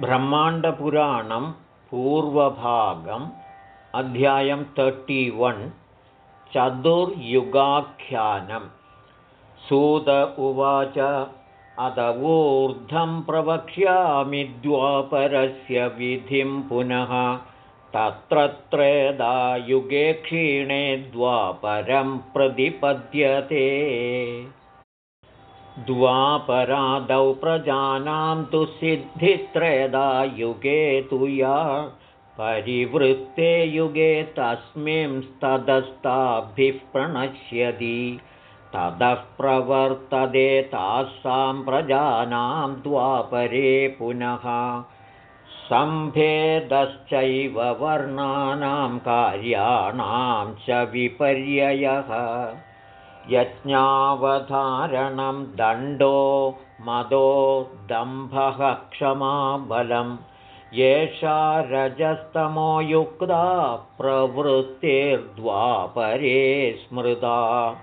ब्रह्माण्डपुराणं पूर्वभागम् अध्यायं वन् चतुर्युगाख्यानं। सूत उवाच अदवूर्धं प्रवक्ष्यामि द्वापरस्य विधिं पुनः। तत्र युगे क्षीणे द्वापरं प्रतिपद्यते द्वापरादौ प्रजानां तु सिद्धित्रेदा युगे तु या परिवृत्ते युगे तस्मिंस्तदस्ताभिः प्रणश्यति ततः प्रवर्तते तासां प्रजानां द्वापरे पुनः। सम्भेदश्चैव वर्णानां कार्याणां च विपर्ययः यज्ञावधारणं दण्डो मदो दम्भः क्षमाबलं येषा रजस्तमो युक्ता प्रवृत्तिर्द्वापरे स्मृता।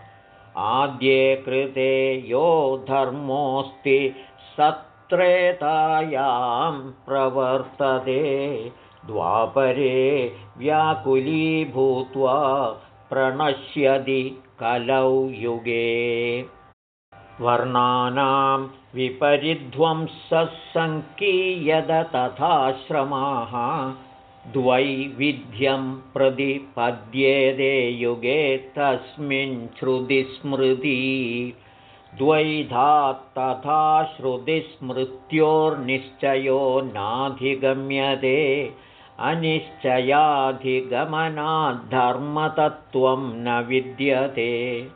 आद्ये कृते यो धर्मोऽस्ति सत्रेतायां प्रवर्तते। द्वापरे व्याकुलीभूत्वा प्रणश्यति कलौ युगे। वर्णानां विपरिध्वंसङ्कीयद तथाश्रमाः। द्वैविध्यं प्रतिपद्येदे युगे तस्मिन् श्रुतिस्मृती। तथा श्रुतिस्मृत्योर्निश्चयो नाधिगम्यते अनिश्चयाधिगमनाद्धर्मतत्त्वं न विद्यते।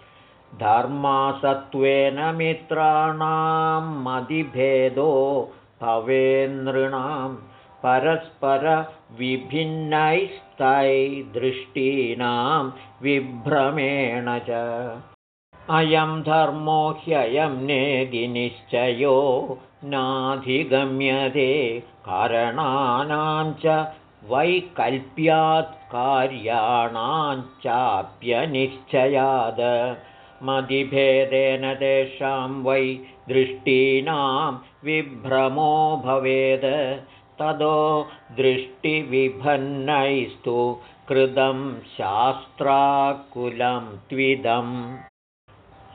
धर्मासत्त्वेन मित्राणां मदिभेदो भवेन्द्रिणां परस्परविभिन्नैस्तैदृष्टीनां विभ्रमेण च। अयं धर्मो ह्ययं नेगिनिश्चयो नाधिगम्यते। कारणानां च वैकल्प्यात् कार्याणाञ्चाप्यनिश्चयाद मदिभेदेन तेषां वै दृष्टीनां विभ्रमो भवेद्। तदो दृष्टिविभन्नैस्तु कृतं शास्त्राकुलं त्विदम्।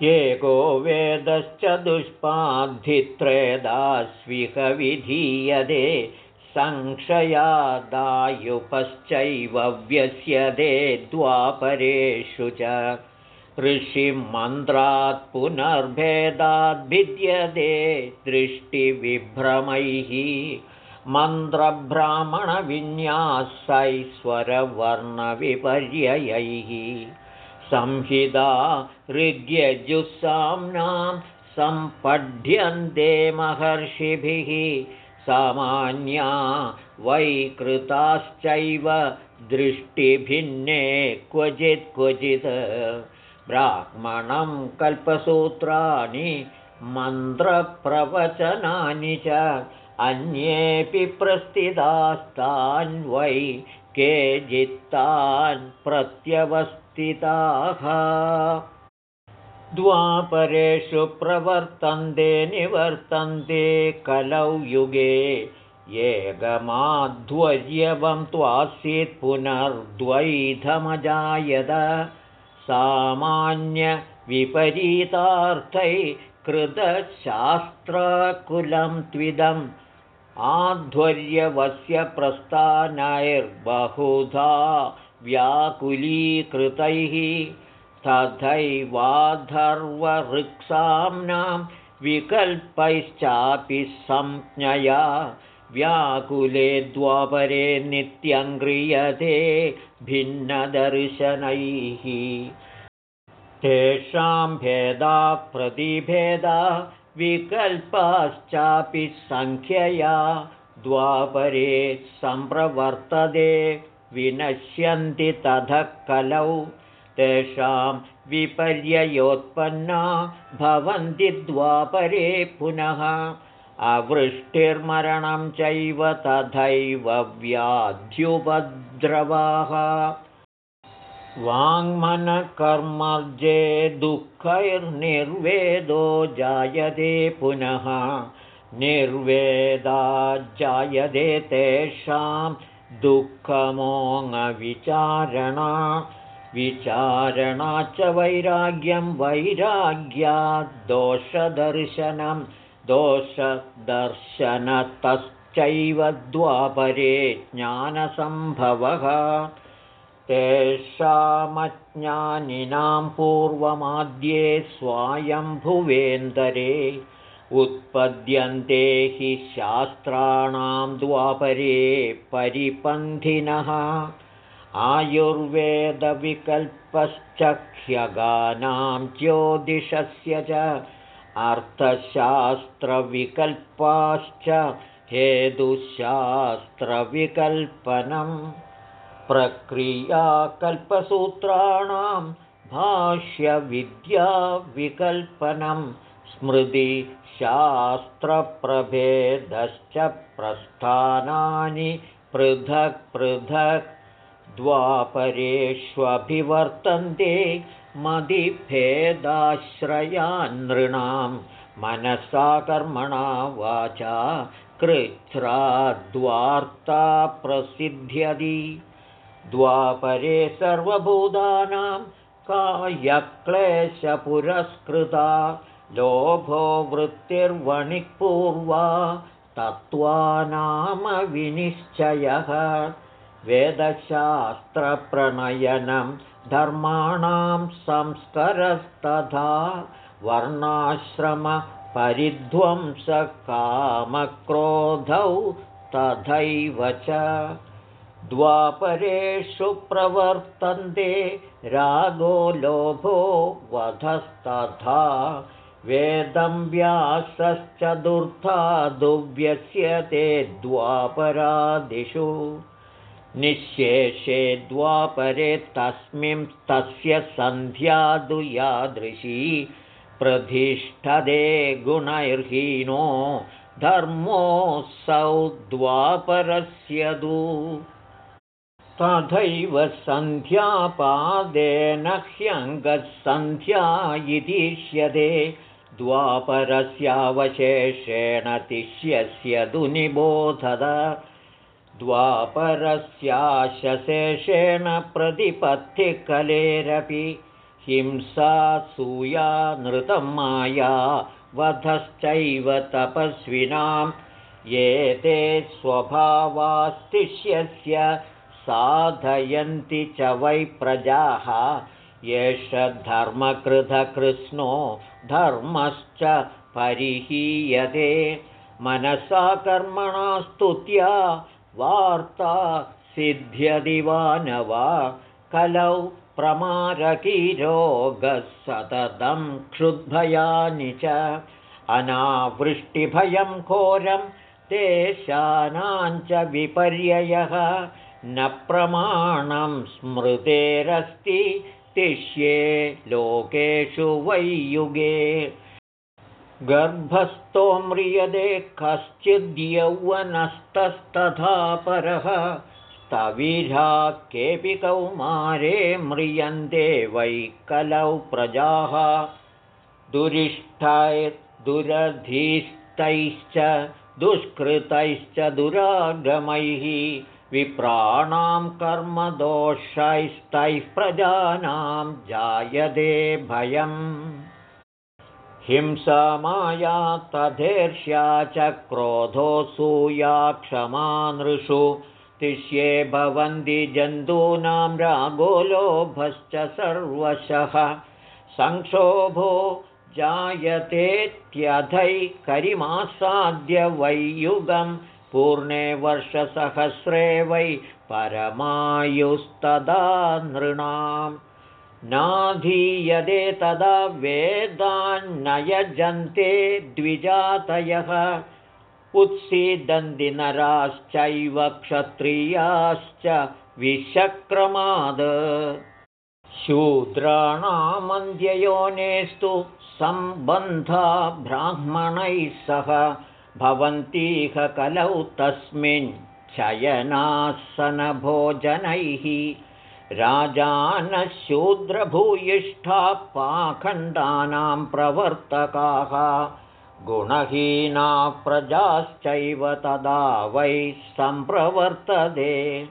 एको वेदश्च दुष्पाद्धित्रेदास्विह विधीयते संक्षयादायुपश्चैव व्यस्यते द्वापरेषु च। ऋषिमन्त्रात् पुनर्भेदाद्भिद्यते दृष्टिविभ्रमैः। मन्त्रभ्रामणविन्यासैश्वरवर्णविपर्ययैः संहिता ऋग्यजुःसाम्नां सम्पद्यन्ते महर्षिभिः सामान्या वैकृताश्चैव दृष्टिभिन्ने क्वचित् क्वचित्। ब्राह्मणं कल्पसूत्राणि मन्त्रप्रवचनानि च अन्येऽपि प्रस्थितास्तान् वै केचित्तान् प्रत्यवस्थिताः द्वापरेषु प्रवर्तन्ते निवर्तन्ते कलौ युगे येगमाध्वर्यवं त्वासीत् पुनर्द्वैधमजायत। सामान्यविपरीतार्थै कृतशास्त्रकुलं त्विदम्। आध्वर्यवस्य प्रस्थानैर्बहुधा व्याकुलीकृतैः तथैवाधर्वऋक्साम्नां विकल्पैश्चापि संज्ञया व्याकुले द्वापरे नित्यङ्क्रियते भिन्नदर्शनैः। तेषां भेदा प्रतिभेदा विकल्पाश्चापि सङ्ख्यया द्वापरे सम्प्रवर्तते विनश्यन्ति ततः कलौ तेषां विपर्ययोत्पन्ना भवन्ति द्वापरे पुनः। अवृष्टिर्मरणं चैव तथैव व्याध्युपद्रवाः। वाङ्मनकर्मर्जे दुःखैर्निर्वेदो जायते पुनः। निर्वेदा जायते तेषां दुःखमोङ्गविचारणा विचारणा च वैराग्यं वैराग्याद्दोषदर्शनं दोषदर्शनतश्चैव द्वापरे ज्ञानसम्भवः। तेषामज्ञानिनां पूर्वमाद्ये स्वायम्भुवेन्दरे उत्पद्यन्ते हि शास्त्राणां द्वापरे परिपन्थिनः आयुर्वेदविकल्पश्चख्यगानां ज्योतिषस्य च अर्थशास्त्रविकल्पाश्च हेतुशास्त्रविकल्पनं प्रक्रियाकल्पसूत्राणां भाष्यविद्याविकल्पनं स्मृतिशास्त्रप्रभेदश्च प्रस्थानानि पृथक् पृथक् द्वापरेष्वभिवर्तन्ते मदिभेदाश्रया नृणां मनसा कर्मणा वाचा कृच्छ्राद्वार्ता प्रसिद्ध्यति द्वापरे सर्वभूतानां कायक्लेशपुरस्कृता लोभो वृत्तिर्वणिपूर्वा तत्त्वानामविनिश्चयः वेदशास्त्रप्रणयनं धर्माणां संस्करस्तथा वर्णाश्रमपरिध्वंसकामक्रोधौ तथैव च। द्वापरेषु प्रवर्तन्ते रागो लोभो वधस्तथा। वेदं व्यासश्च दुर्था द्वापरादिषु निःशेषे द्वापरे तस्मिं तस्य सन्ध्यादु यादृशी प्रतिष्ठदे गुणैर्हीनो धर्मोऽसौ द्वापरस्य दु। तथैव सन्ध्यापादेन ह्यङ्गसन्ध्या इतिष्यते द्वापरस्यावशेषेण तिष्यस्य दुनिबोधद द्वापरस्याशेषेण प्रतिपत्तिकलेरपि हिंसा सूया नृतं माया वधश्चैव तपस्विनां ये ते स्वभावास्तिष्यस्य साधयन्ति च वै प्रजाः एष धर्मकृतकृष्णो धर्मश्च परिहीयते। मनसा कर्मणा स्तुत्या वार्ता सिद्ध्यदिवानवा कलौ प्रमारकीरोगः सततं क्षुद्भयानि च अनावृष्टिभयं घोरं तेषानाञ्च विपर्ययः न प्रमाणं स्मृतेरस्ति तिष्ये लोकेषु वै युगे गर्भस्थो म्रियते कश्चिद्यौवनस्तस्तथा परः। स्तविरा केऽपि कौमारे म्रियन्ते वै कलौ प्रजाः। दुरिष्ठैर्दुरधीस्तैश्च दुष्कृतैश्च दुरागमैः विप्राणां कर्मदोषैस्तैः प्रजानां जायते भयम् हिंसा माया तथेर्ष्या च क्रोधोऽसूया क्षमा नृषु। तिष्ये भवन्ति जन्तूनां रागो लोभश्च सर्वशः। संक्षोभो जायतेत्यथैकरिमासाद्य वैयुगं पूर्णे वर्षसहस्रे वै परमायुस्तदा नृणाम् नाधीयते तदा वेदान्नयजन्ते द्विजातयः। उत्सीदन्ति नराश्चैव क्षत्रियाश्च विषक्रमाद। शूद्राणामन्ध्ययोनेस्तु सम्बन्धा ब्राह्मणैः सह। भवन्तीह कलौ तस्मिन् शयनासनभोजनैः राजानशूद्रभूयिष्ठा पाखण्डानां प्रवर्तकाः गुणहीना प्रजाश्चैव तदा वै सम्प्रवर्तते।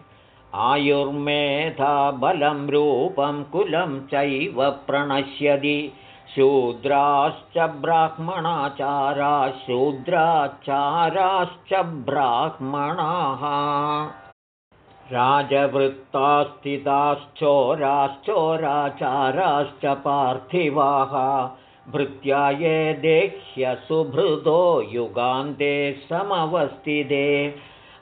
आयुर्मेधा बलं रूपं कुलं चैव प्रणश्यति शूद्राश्च ब्राह्मणाचारा शूद्राचाराश्च ब्राह्मणाः राजवृत्तास्थिताश्चोराश्चोराचाराश्च पार्थिवाः। भृत्या ये देह्यसुभृतो युगान्ते समवस्थिते।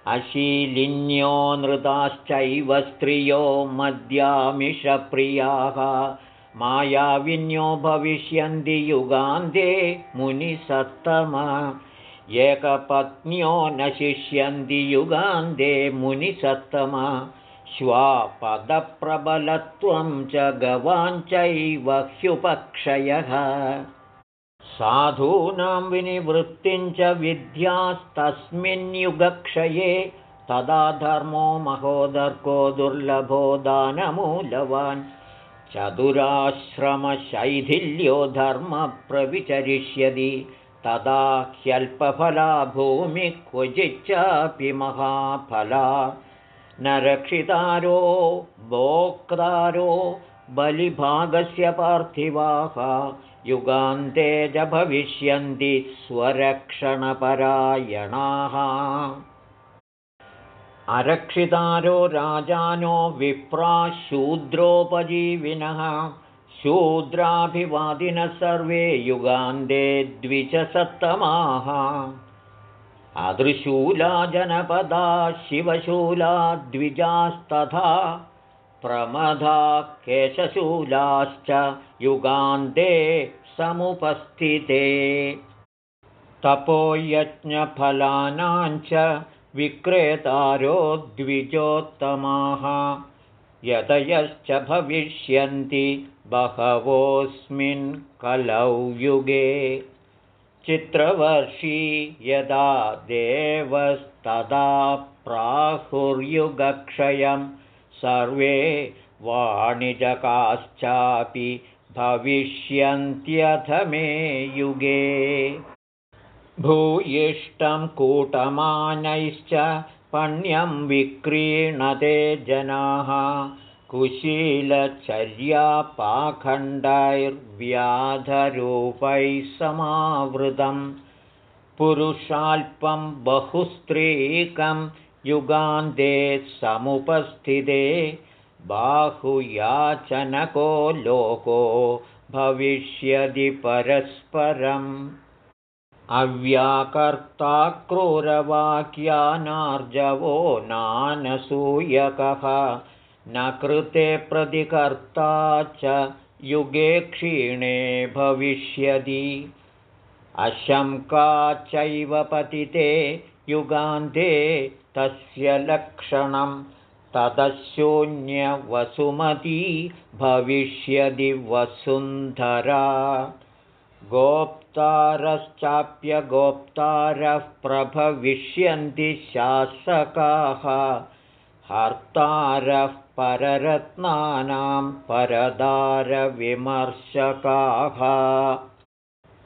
अशीलिन्यो नृताश्चैव स्त्रियो मद्यामिषप्रियाः। मायाविन्यो भविष्यन्ति युगान्ते मुनिसत्तम एकपत्न्यो न शिष्यन्ति युगान्ते मुनिसत्तम। श्वापदप्रबलत्वं च गवाञ्चैव ह्युपक्षयः। साधूनां विनिवृत्तिं च विद्यास्तस्मिन्युगक्षये तदा धर्मो महोदर्को दुर्लभो दानमूलवान्। चतुराश्रमशैथिल्यो धर्मप्रविचरिष्यति तदा ह्यल्पफला भूमिः क्वचिच्चापि महाफला। न रक्षितारो भोक्तारो बलिभागस्य पार्थिवाः। युगान्ते च भविष्यन्ति स्वरक्षणपरायणाः। अरक्षितारो राजानो विप्राशूद्रोपजीविनः शूद्राभिवादिनः सर्वे युगान्ते द्विचसत्तमाः अदृशूला जनपदा शिवशूला द्विजास्तथा प्रमदा केशशूलाश्च युगान्ते समुपस्थिते। तपोयज्ञफलानाञ्च विक्रेतारो द्विजोत्तमाः यतयश्च भविष्यन्ति बहवोऽस्मिन् कलौ युगे चित्रवर्षी यदा देवस्तदा प्राहुर्युगक्षयं सर्वे वाणिजकाश्चापि भविष्यन्त्यथ मे युगे। भूयिष्ठं कूटमानैश्च पण्यं विक्रीणते जनाः। कुशीलचर्यापाखण्डैर्व्याधरूपैः समावृतं पुरुषाल्पं बहुस्त्रीकं युगान्ते समुपस्थिते। बाहुयाचनको लोको भविष्यति परस्परम् अव्याकर्ता क्रूरवाक्यानार्जवो नानसूयकः। न कृते प्रतिकर्ता च युगे क्षीणे भविष्यति। अशङ्का चैव पतिते युगान्ते तस्य लक्षणं। ततशून्यवसुमती भविष्यति वसुन्धरा गोप्तारश्चाप्यगोप्तारः प्रभविष्यन्ति शासकाः हर्तारः पररत्नानां परदारविमर्शकाः।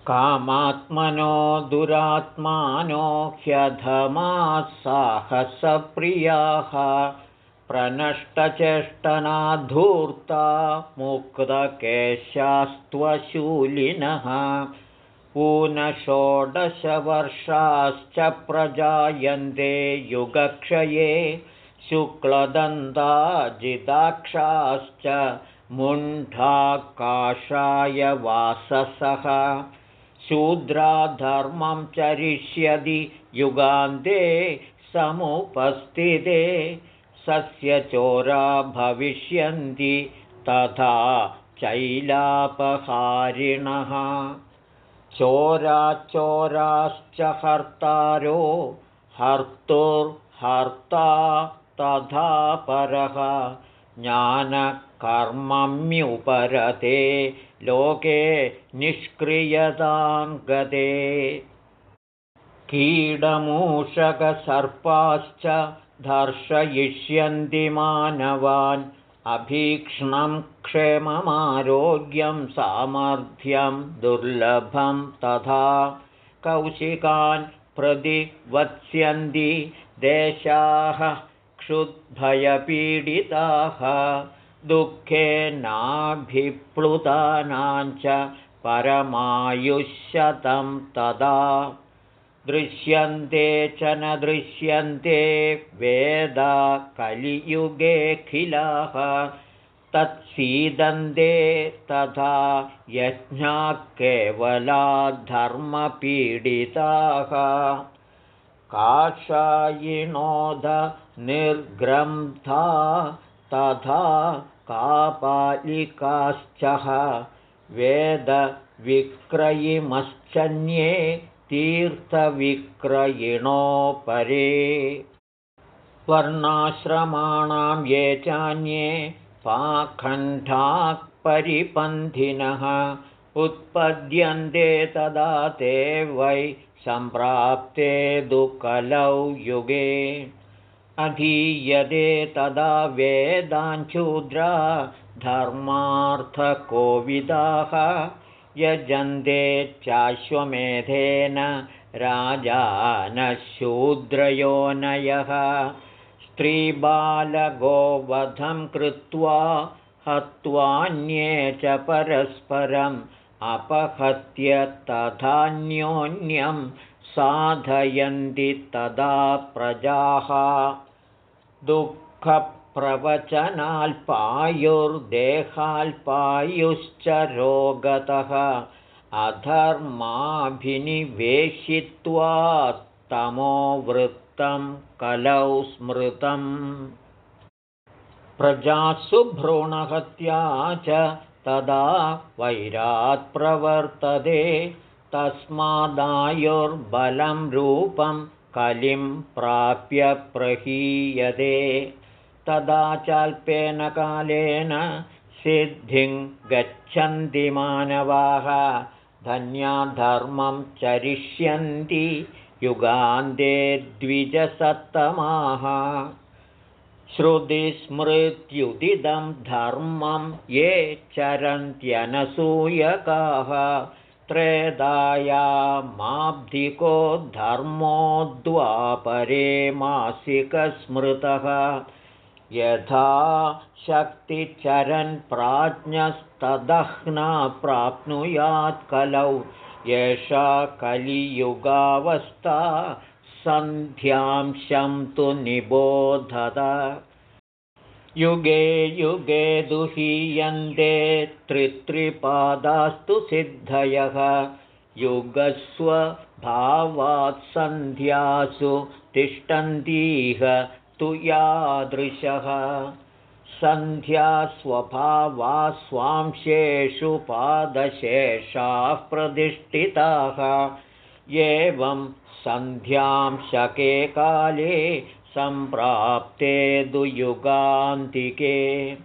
कामात्मनो दुरात्मानो ह्यधमाः साहसप्रियाः प्रनष्टचेष्टनाधूर्ता मुक्तकेशास्त्वशूलिनः ऊनषोडशवर्षाश्च प्रजायन्ते युगक्षये शुक्लदन्ताजिदाक्षाश्च मुण्ढाकाशाय वाससः। शूद्राधर्मं चरिष्यति युगान्ते समुपस्थिते सस्यचोरा भविष्यन्ति तथा चैलापहारिणः। चोराचोराश्च हर्तारो हर्तुर्हर्ता तथा परः। ज्ञानकर्मम्युपरते लोके निष्क्रियतां गते। कीडमूषकसर्पाश्च दर्शयिष्यन्ति मानवान् अभीक्ष्णं क्षेममारोग्यं सामर्थ्यं दुर्लभं तथा कौशिकान् प्रतिवत्स्यन्ति देशाः क्षुद्भयपीडिताः दुःखेनाभिप्लुतानां च परमायुष्यतं तदा दृश्यन्ते च न दृश्यन्ते वेदा कलियुगेऽखिलाः तत्सीदन्ते तथा यज्ञाः केवला धर्मपीडिताः निर्ग्रन्था तथा कापालिकाश्चः। वेदविक्रयिमश्चन्ये तीर्थविक्रयिणो परे वर्णाश्रमाणां ये चान्ये पाखण्डाः परिपन्थिनः उत्पद्यन्ते तदा ते वै सम्प्राप्ते दुःखलौ युगे। अधीयते तदा वेदाञ्चूद्रा धर्मार्थकोविदाः यजन्ते चाश्वमेधेन राजानशूद्रयोनयः स्त्रीबालगोवधं कृत्वा हत्वान्ये च परस्परम् अपहत्य तथान्योन्यं साधयन्ति तदा प्रजाः दुःखप्रवचनाल्पायुर्देहाल्पायुश्च रोगतः अधर्माभिनिवेशित्वा तमोवृत्तं कलौ स्मृतम्। प्रजासु भ्रूणहत्या च तदा वैरात् प्रवर्तते तस्मादायुर्बलं रूपं कलिं प्राप्य प्रहीयते तदा चाल्पेन कालेन सिद्धिं गच्छन्ति मानवाः। धन्याधर्मं चरिष्यन्ति युगान्ते द्विजसत्तमाः। श्रुतिस्मृत्युदिदं धर्मं ये चरन्त्यनसूयकाः। त्रेदायामाब्धिको धर्मोद्वापरे मासिकस्मृतः यथा शक्तिचरन् प्राज्ञस्तदह्ना प्राप्नुयात् कलौ। एषा कलियुगावस्था सन्ध्यांशं तु निबोधत। युगे युगे दुहीयन्ते त्रित्रिपादास्तु सिद्धयः। युगस्वभावात्सन्ध्यासु तिष्ठन्तीह तु यादृशः। सन्ध्यास्वभावा स्वांशेषु पादशेषाः प्रतिष्ठिताः। एवं सन्ध्यां शके काले सम्प्राप्ते दुयुगान्तिके।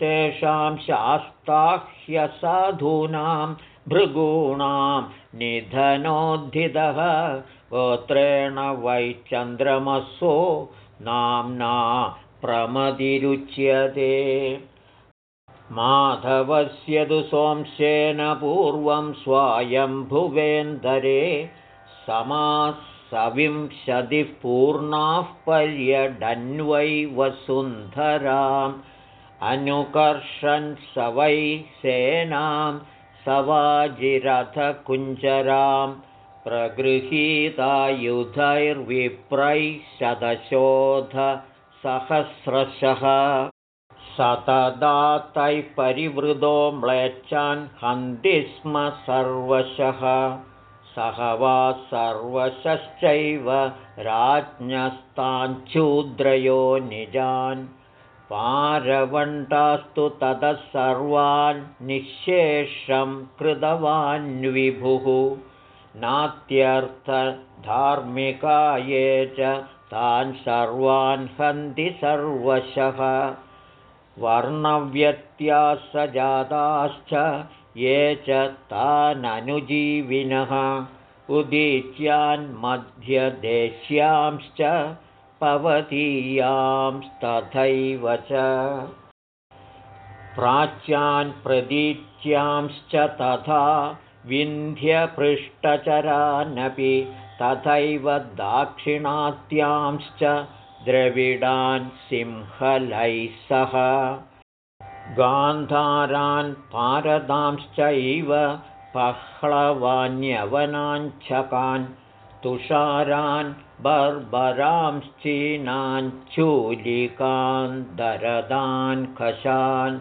तेषां शास्ताह्यसाधूनां भृगूणां निधनोद्धितः। गोत्रेण वै चन्द्रमसो नाम्ना प्रमदिरुच्यते माधवस्य तु सोंशेन पूर्वं स्वायम्भुवेन्दरे समासविंशतिः पूर्णाः पर्यडन्वै वसुन्धराम्। अनुकर्षन् स वै सेनां सवाजिरथकुञ्जरां प्रगृहीतायुधैर्विप्रैः शतशोधसहस्रशः। सतदा तैः परिवृतो म्लेच्छान् हन्ति स्म सर्वशः। सह वा सर्वशश्चैव राज्ञस्ताञ्छूद्रयो निजान्। पारवण्टास्तु ततः सर्वान् निःशेषं कृतवान्विभुः नात्यर्थधार्मिका ये च तान् सर्वान् हन्ति सर्वशः। वर्णव्यत्यासजाताश्च ये च ताननुजीविनः। उदीच्यान्मध्यदेश्यांश्च पवतीयांस्तथैव च। प्राच्यान् प्रदीच्यांश्च तथा विन्ध्यपृष्ठचरानपि तथैव दाक्षिणात्यांश्च द्रविडान् सिंहलैः सह। गान्धारान् पारदांश्चैव पह्लवान्यवनाञ्छकान् तुषारान् बर्बरांश्चीनाञ्चूलिकान् दरदान् कशान्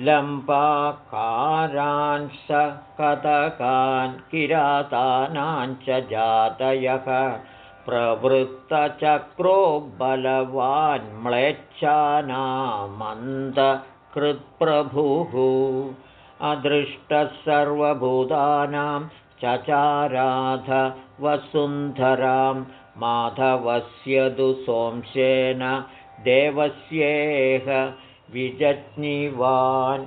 लम्बाकारान् कतकान् किरातानाञ्च जातयः। प्रवृत्तचक्रो बलवान् म्लेच्छानामन्दकृत्प्रभुः। अदृष्टः सर्वभूतानां चचाराध वसुन्धरां माधवस्य दु सोंशेन देवस्येह विजज्ञिवान्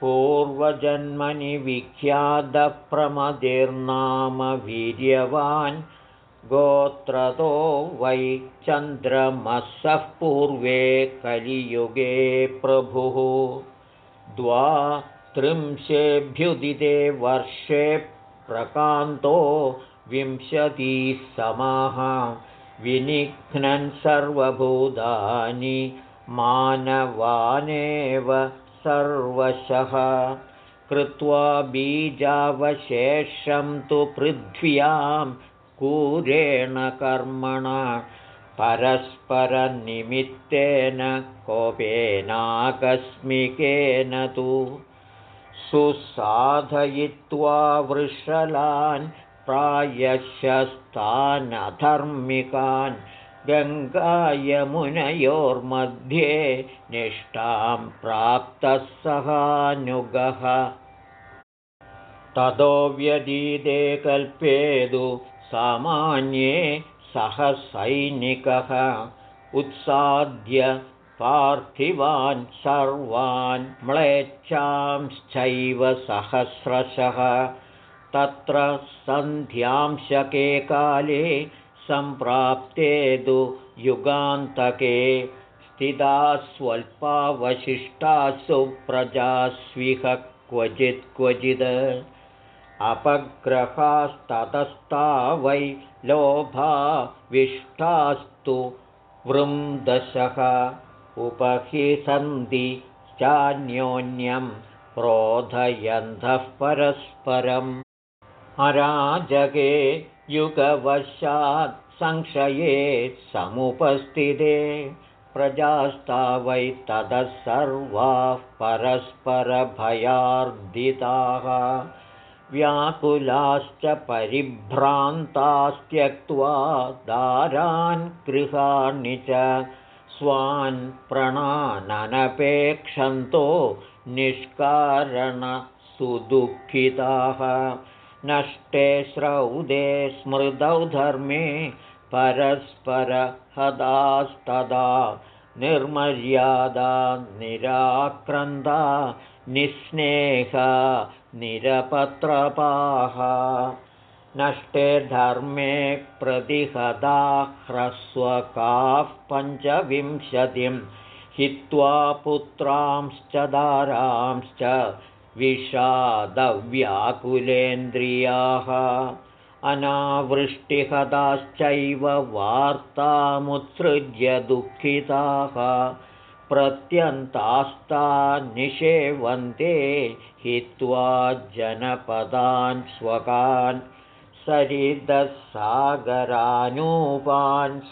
पूर्वजन्मनि विख्यातप्रमदिर्नाम वीर्यवान् गोत्रतो वै चन्द्रमसः पूर्वे कलियुगे प्रभुः द्वा त्रिंशेऽभ्युदिते वर्षे प्रकान्तो विंशतिः समाः विनिघ्नन् सर्वभूतानि मानवानेव सर्वशः। कृत्वा बीजावशेषं तु पृथ्व्यां कूरेण कर्मणा। परस्परनिमित्तेन कोपेनाकस्मिकेन तु सुसाधयित्वा वृषलान् प्रायशस्तानधर्मिकान् गङ्गायमुनयोर्मध्ये निष्ठां प्राप्तः सहानुगः ततो व्यदीदे कल्पेदु सामान्ये सहसैनिकः। उत्साद्य पार्थिवान् सर्वान् म्लेच्छांश्चैव सहस्रशः। तत्र सन्ध्यांशके काले सम्प्राप्ते तु युगान्तके स्थिता स्वल्पावशिष्टासु प्रजास्विह क्वचित् क्वचिद्। अपग्रहास्ततस्ता वै लोभाविष्टास्तु वृन्दशः। उपहिसन्ति चान्योन्यं क्रोधयन्तः परस्परम्। अराजके युगवशात् संशये समुपस्थिते। प्रजास्ता वै ततः सर्वाः परस्परभयार्दिताः। व्याकुलाश्च परिभ्रान्तास्त्यक्त्वा दारान् गृहाणि च स्वान् प्रणाननपेक्षन्तो निष्कारणसुदुःखिताः नष्टे श्रौदे स्मृतौ धर्मे परस्परहदास्तदा निर्मर्यादा निराक्रन्दा निःस्नेहा निरपत्रपाः नष्टे धर्मे प्रतिहदा ह्रस्वकाः पञ्चविंशतिं हित्वा पुत्रांश्च दारांश्च विषादव्याकुलेन्द्रियाः अनावृष्टिहताश्चैव वार्तामुत्सृज्य दुःखिताः प्रत्यन्तास्ता निषेवन्ते हित्वा जनपदान् स्वकान् सरिदसागरानूपान्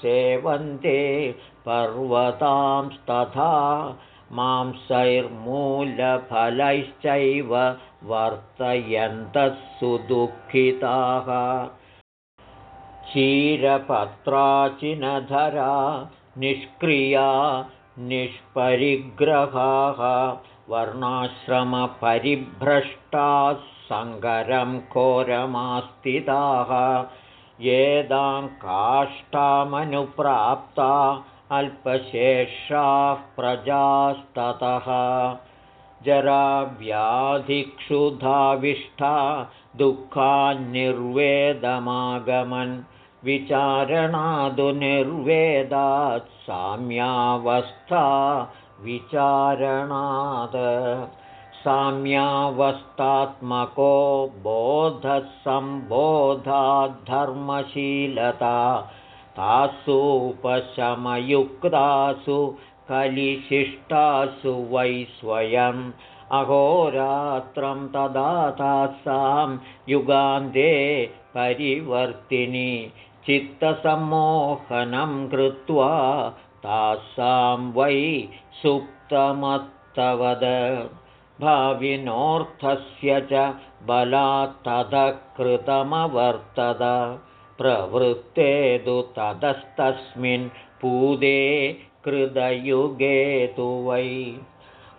सेवन्ते पर्वतांस्तथा मांसैर्मूलफलैश्चैव वर्तयन्तः सुदुःखिताः क्षीरपत्राचिनधरा निष्क्रिया निष्परिग्रहाः। वर्णाश्रमपरिभ्रष्टाः सङ्गरं घोरमास्तिताः येदां काष्ठामनुप्राप्ता अल्पशेषाः प्रजास्ततः। जराव्याधिक्षुधाविष्ठा दुःखान्निर्वेदमागमन्। साम्यावस्थात्मको बोधसम्बोधाद्धर्मशीलता तासूपशमयुक्तासु कलिशिष्टासु वै स्वयम् अहोरात्रं तदा तासां युगान्ते परिवर्तिनि। चित्तसम्मोहनं कृत्वा तासां वै सुप्तमत्तवद भाविनोऽर्थस्य च बलात्ततः कृतमवर्तत प्रवृत्ते तु ततस्तस्मिन् पूदे कृतयुगे तु वै।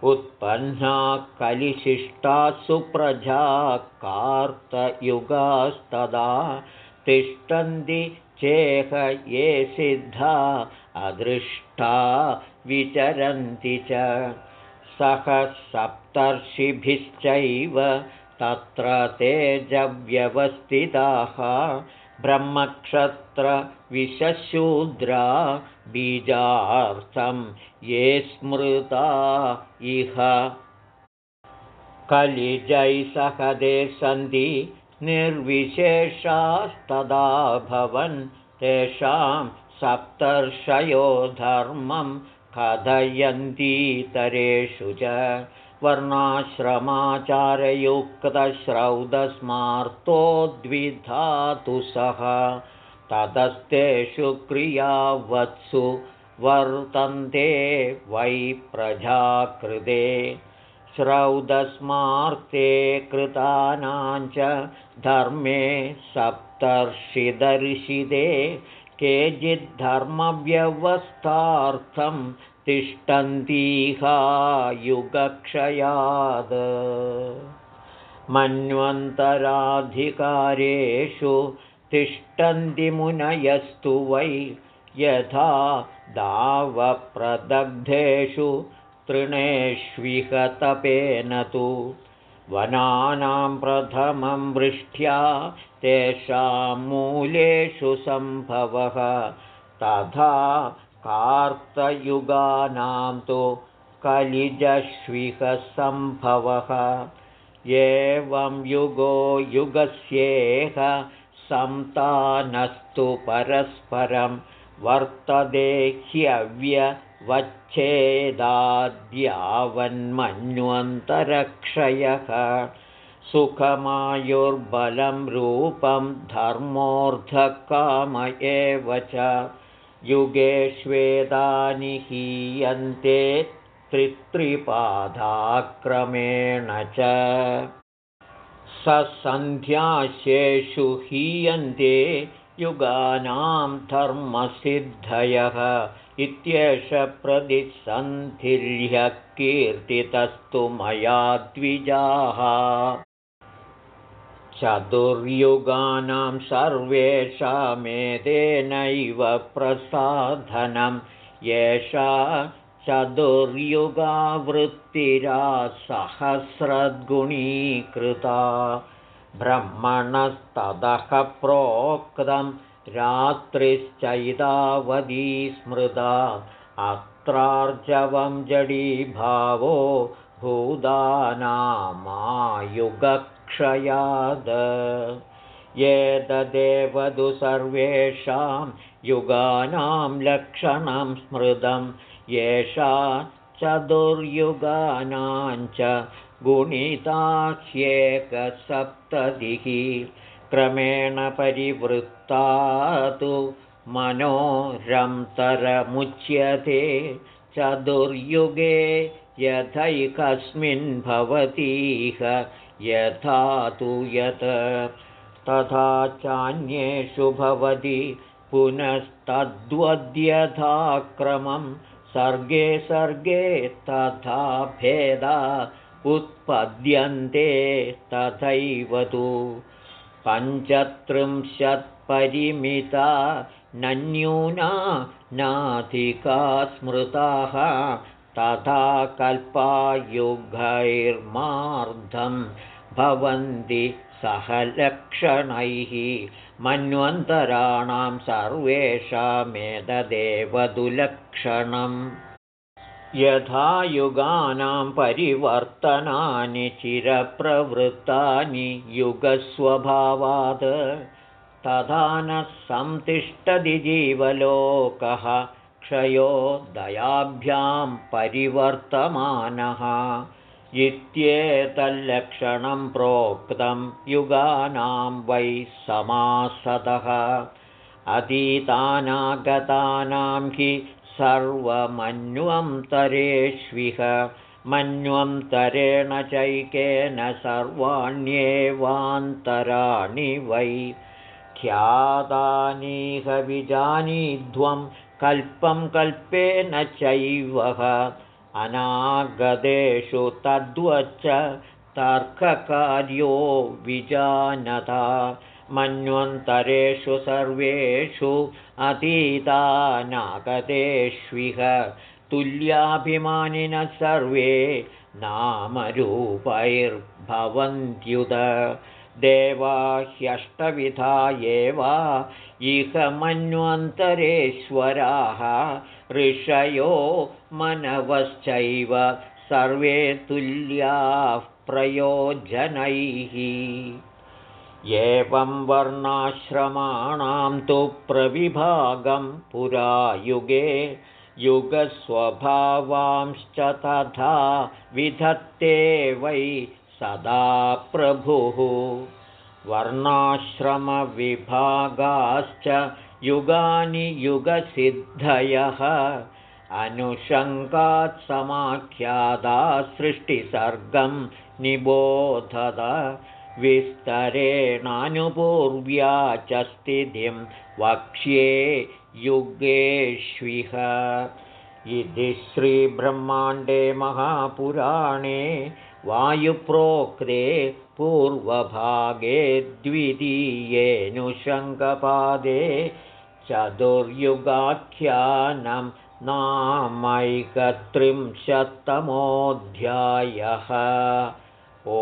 उत्पन्ना कलिशिष्टासु प्रजा कार्तयुगास्तदा तिष्ठन्ति चेह ये सिद्धा अदृष्टा विचरन्ति च। सह सप्तर्षिभिश्चैव तत्र तेजव्यवस्थिताः ब्रह्मक्षत्रविशूद्रा बीजार्थं ये स्मृता इह। कलिजैसहदे सन्ति निर्विशेषास्तदा भवन् तेषां सप्तर्षयो धर्मं कथयन्तीतरेषु च वर्णाश्रमाचारयुक्तश्रौदस्मार्तो सह ततस्तेषु क्रियावत्सु वर्तन्ते वै प्रजाकृते। श्रौदस्मार्ते कृतानाञ्च धर्मे सप्तर्षिदर्शिते। केचिद्धर्मव्यवस्थार्थं तिष्ठन्तीहायुगक्षयाद्। मन्वन्तराधिकारेषु तिष्ठन्ति मुनयस्तु वै यथा दावप्रदग्धेषु तृणेष्विहतपेन तु। वनानां प्रथमं वृष्ट्या तेषां मूलेषु सम्भवः। तथा कार्तयुगानां तु कलिजश्विकसम्भवः एवं युगो युगस्येह संतानस्तु परस्परं वर्तते ह्यव्यवच्छेदाद्यावन्मन्वन्तरक्षयः सुखमायुर्बलं रूपं धर्मोऽर्धकाम एव च युगेष्वेदानि हीयन्ते त्रित्रिपादाक्रमेण च। सन्ध्यास्येषु हीयन्ते युगानां धर्मसिद्धयः इत्येष प्रतिसन्धिर्ह्यः कीर्तितस्तु मया द्विजाः चतुर्युगानां सर्वेषामेतेनैव प्रसाधनं। येषा चतुर्युगावृत्तिरासहस्रद्गुणीकृता। ब्रह्मणस्ततः प्रोक्तं रात्रिश्चैतावधी स्मृता। अत्रार्जवं जडीभावो भूदानामायुगक्षयाद ये तदेवदु सर्वेषां युगानां लक्षणं स्मृतं येषा चतुर्युगानाञ्च गुणिता ह्येकसप्ततिः क्रमेण परिवृत्ता तु मनोरन्तरमुच्यते चतुर्युगे यथैकस्मिन् भवतीह यथा तु यत्। तथा चान्येषु भवति पुनस्तद्वद्यथाक्रमं। सर्गे सर्गे तथा भेदा उत्पद्यन्ते तथैव तु। पञ्चत्रिंशत्परिमिता नन्यूना नाधिका स्मृताः तथा कल्पायुगैर्मार्धं भवन्ति सहलक्षणैः मन्वन्तराणां सर्वेषामेतदेव दुलक्षणम् यथा युगानां परिवर्तनानि चिरप्रवृत्तानि युगस्वभावात् तथा न संतिष्ठति जीवलोकः क्षयो दयाभ्यां परिवर्तमानः। इत्येतल्लक्षणं प्रोक्तं युगानां वै समासतः अतीतानागतानां हि सर्वमन्वं तरेष्विह मन्वं तरेण चैकेन सर्वाण्येवान्तराणि वै। ख्यातानीह विजानीध्वं कल्पं कल्पेन चैवह अनागतेषु तद्वच्च तर्ककार्यो विजानता। मन्वन्तरेषु सर्वेषु अतीतानागतेष्विह। तुल्याभिमानिनः सर्वे नामरूपैर्भवन्त्युत देवा ह्यष्टविधा एव। इह मन्वन्तरेश्वराः ऋषयो मनवश्चैव सर्वे तुल्याः प्रयोजनैः। एवं वर्णाश्रमाणां तु प्रविभागं पुरा युगे युगस्वभावांश्च तथा विधत्ते वै सदा प्रभुः। वर्णाश्रमविभागाश्च युगानि युगसिद्धयः। अनुशङ्कात् समाख्यादा सृष्टिसर्गं निबोधत विस्तरेणानुपूर्व्या च स्थितिं वक्ष्ये युगेष्विह। इति श्रीब्रह्माण्डे महापुराणे वायुप्रोक्ते पूर्वभागे द्वितीयेऽनुशङ्कपादे चतुर्युगाख्यानं नामैकत्रिंशत्तमोऽध्यायः। ओ